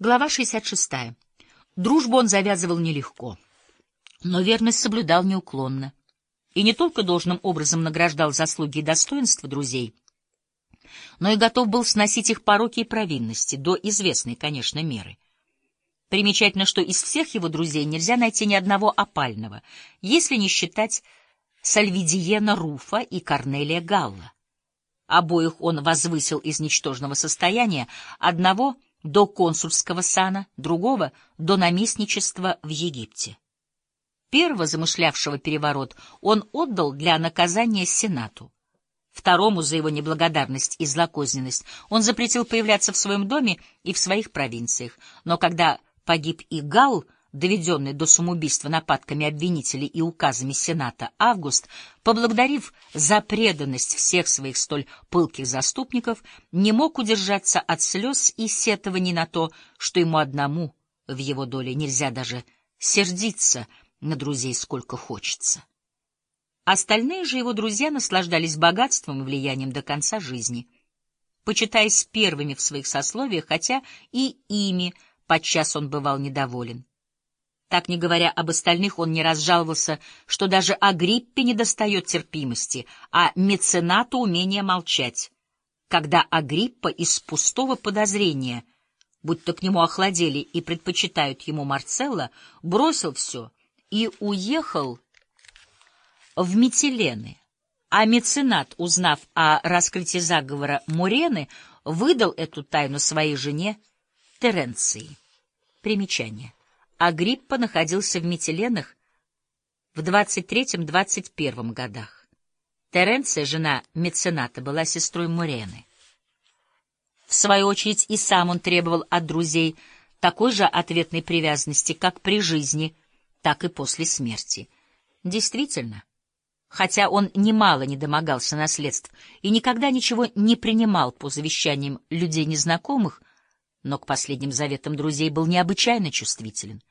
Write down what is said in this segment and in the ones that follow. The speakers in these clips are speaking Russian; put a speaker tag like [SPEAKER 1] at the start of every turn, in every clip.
[SPEAKER 1] Глава 66. Дружбу он завязывал нелегко, но верность соблюдал неуклонно. И не только должным образом награждал заслуги и достоинства друзей, но и готов был сносить их пороки и провинности, до известной, конечно, меры. Примечательно, что из всех его друзей нельзя найти ни одного опального, если не считать Сальвидиена Руфа и Корнелия Галла. Обоих он возвысил из ничтожного состояния, одного — до консульского сана, другого — до наместничества в Египте. Первого, замышлявшего переворот, он отдал для наказания Сенату. Второму за его неблагодарность и злокозненность он запретил появляться в своем доме и в своих провинциях. Но когда погиб и Гал, доведенный до самоубийства нападками обвинителей и указами Сената, Август, поблагодарив за преданность всех своих столь пылких заступников, не мог удержаться от слез и сетований на то, что ему одному в его доле нельзя даже сердиться на друзей сколько хочется. Остальные же его друзья наслаждались богатством и влиянием до конца жизни, почитаясь первыми в своих сословиях, хотя и ими подчас он бывал недоволен. Так, не говоря об остальных, он не разжаловался, что даже Агриппе недостает терпимости, а меценату умения молчать. Когда Агриппа из пустого подозрения, будто к нему охладели и предпочитают ему Марцелла, бросил все и уехал в Метилены, а меценат, узнав о раскрытии заговора Мурены, выдал эту тайну своей жене Теренции. Примечание. Агриппа находился в Метиленах в 23-21 годах. Теренция, жена мецената, была сестрой Мурены. В свою очередь и сам он требовал от друзей такой же ответной привязанности как при жизни, так и после смерти. Действительно, хотя он немало не домогался наследств и никогда ничего не принимал по завещаниям людей незнакомых, но к последним заветам друзей был необычайно чувствителен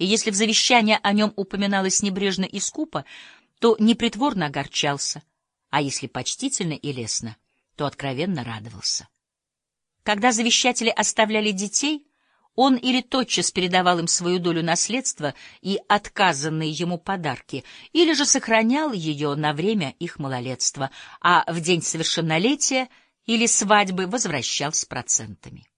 [SPEAKER 1] и если в завещании о нем упоминалось небрежно и скупо, то непритворно огорчался, а если почтительно и лестно, то откровенно радовался. Когда завещатели оставляли детей, он или тотчас передавал им свою долю наследства и отказанные ему подарки, или же сохранял ее на время их малолетства, а в день совершеннолетия или свадьбы возвращал с процентами.